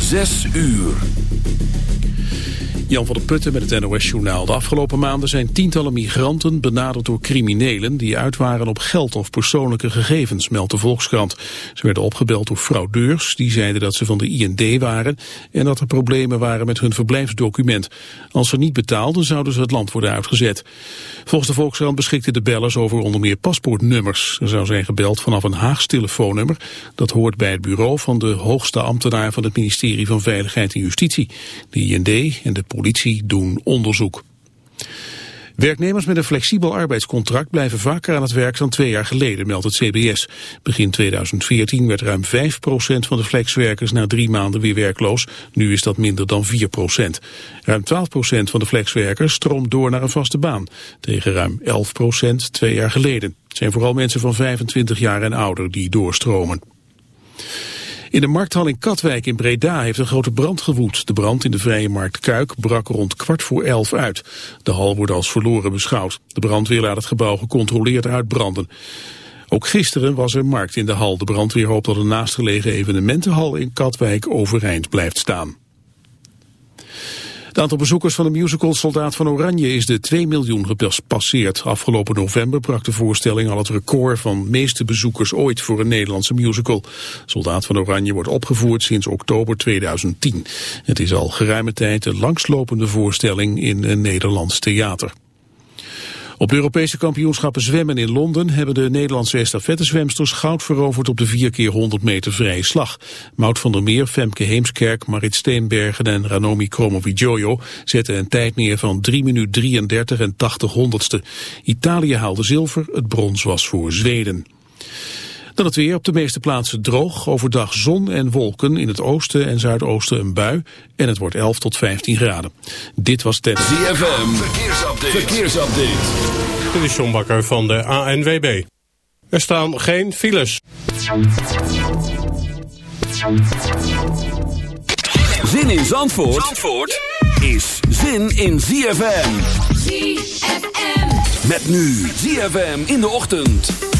Zes uur. Jan van der Putten met het NOS-journaal. De afgelopen maanden zijn tientallen migranten benaderd door criminelen... die uit waren op geld of persoonlijke gegevens, meldt de Volkskrant. Ze werden opgebeld door fraudeurs, die zeiden dat ze van de IND waren... en dat er problemen waren met hun verblijfsdocument. Als ze niet betaalden, zouden ze het land worden uitgezet. Volgens de Volkskrant beschikten de bellers over onder meer paspoortnummers. Er zou zijn gebeld vanaf een Haags telefoonnummer. Dat hoort bij het bureau van de hoogste ambtenaar... van het ministerie van Veiligheid en Justitie. De IND en de politie doen onderzoek. Werknemers met een flexibel arbeidscontract blijven vaker aan het werk dan twee jaar geleden, meldt het CBS. Begin 2014 werd ruim 5% van de flexwerkers na drie maanden weer werkloos. Nu is dat minder dan 4%. Ruim 12% van de flexwerkers stroomt door naar een vaste baan. Tegen ruim 11% twee jaar geleden. Het zijn vooral mensen van 25 jaar en ouder die doorstromen. In de markthal in Katwijk in Breda heeft een grote brand gewoed. De brand in de vrije markt Kuik brak rond kwart voor elf uit. De hal wordt als verloren beschouwd. De brandweer laat het gebouw gecontroleerd uitbranden. Ook gisteren was er markt in de hal. De brandweer hoopt dat een naastgelegen evenementenhal in Katwijk overeind blijft staan. Het aantal bezoekers van de musical Soldaat van Oranje is de 2 miljoen gepasseerd. Afgelopen november brak de voorstelling al het record van meeste bezoekers ooit voor een Nederlandse musical. Soldaat van Oranje wordt opgevoerd sinds oktober 2010. Het is al geruime tijd de langslopende voorstelling in een Nederlands theater. Op Europese kampioenschappen zwemmen in Londen hebben de Nederlandse estafettezwemsters goud veroverd op de 4 keer 100 meter vrije slag. Mout van der Meer, Femke Heemskerk, Marit Steenbergen en Ranomi Kromowidjojo zetten een tijd neer van 3 minuut 33 en 80 honderdste. Italië haalde zilver, het brons was voor Zweden. Dan het weer op de meeste plaatsen droog. Overdag zon en wolken. In het oosten en zuidoosten een bui. En het wordt 11 tot 15 graden. Dit was het ZFM. Verkeersupdate. Verkeersupdate. Dit is John Bakker van de ANWB. Er staan geen files. Zin in Zandvoort, Zandvoort is zin in ZFM. ZFM. Met nu ZFM in de ochtend.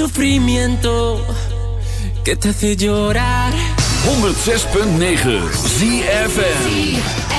sufrimiento que te hace llorar. 106.9 ZFM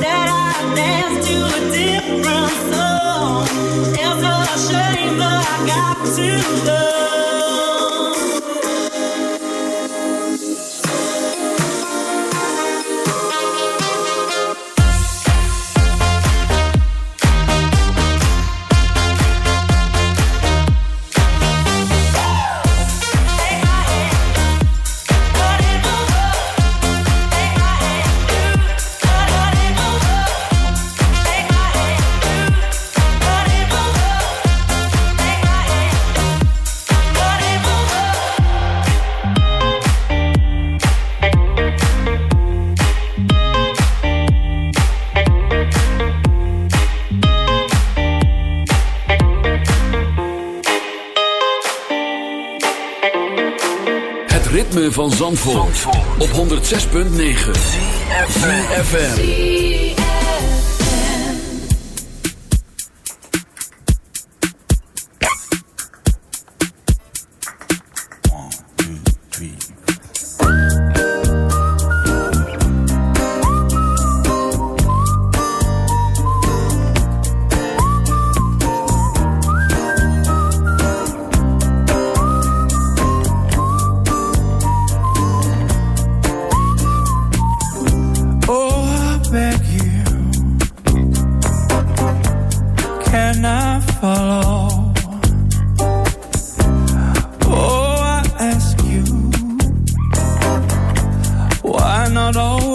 that I dance to a different Op 106.9 CFFM not always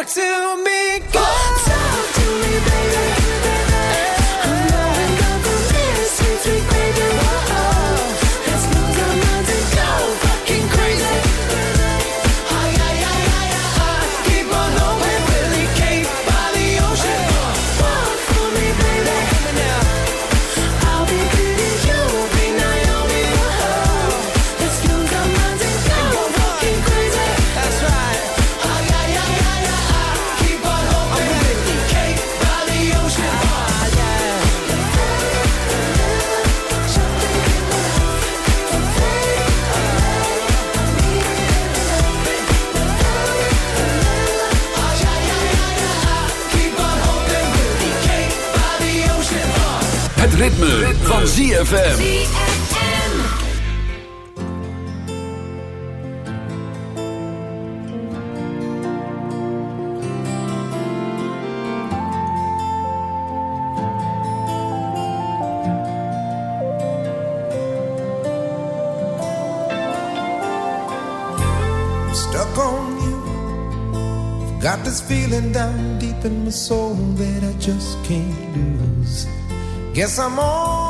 Talk to me, girl. Van ZFM. Stuck on you. Got this feeling down deep in my soul that I just can't lose. Guess I'm on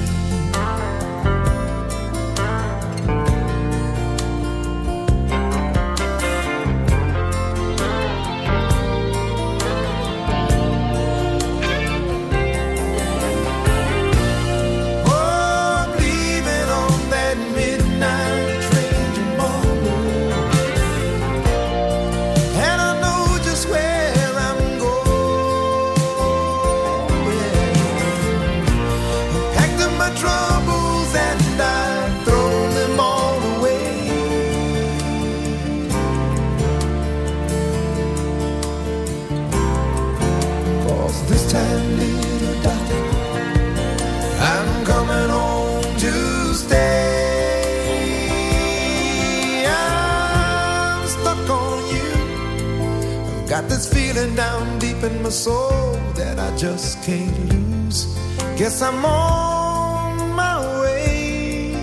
Feeling down deep in my soul that I just can't lose. Guess I'm on my way.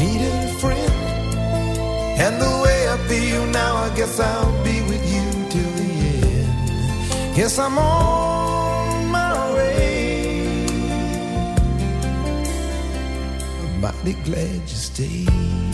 Needed a friend, and the way I feel now, I guess I'll be with you till the end. Guess I'm on my way. Glad you stayed.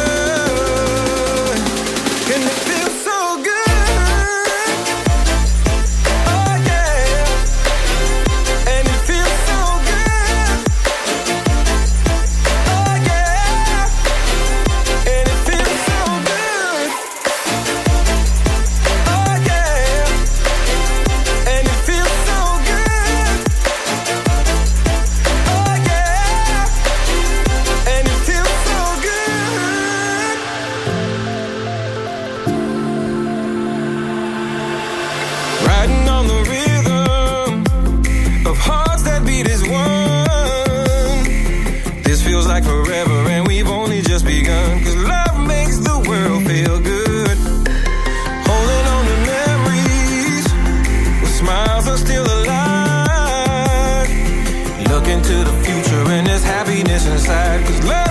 sad Cause love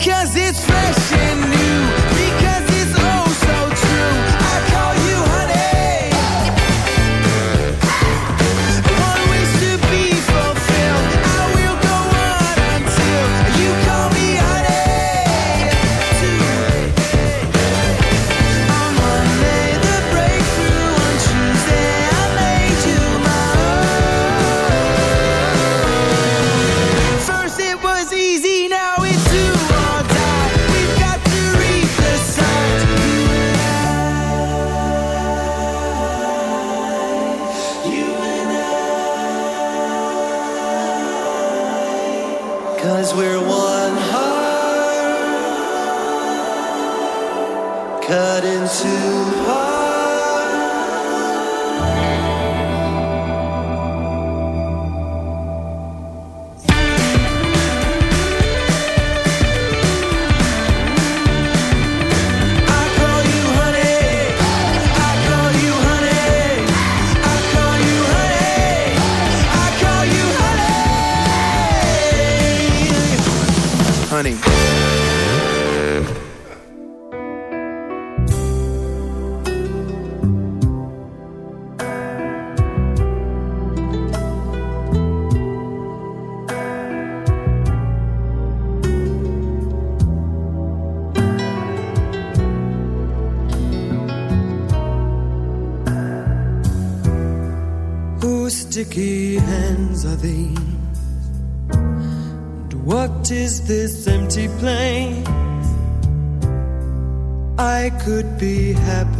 cause it's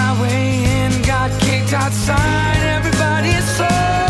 my way in, got kicked outside, Everybody soul.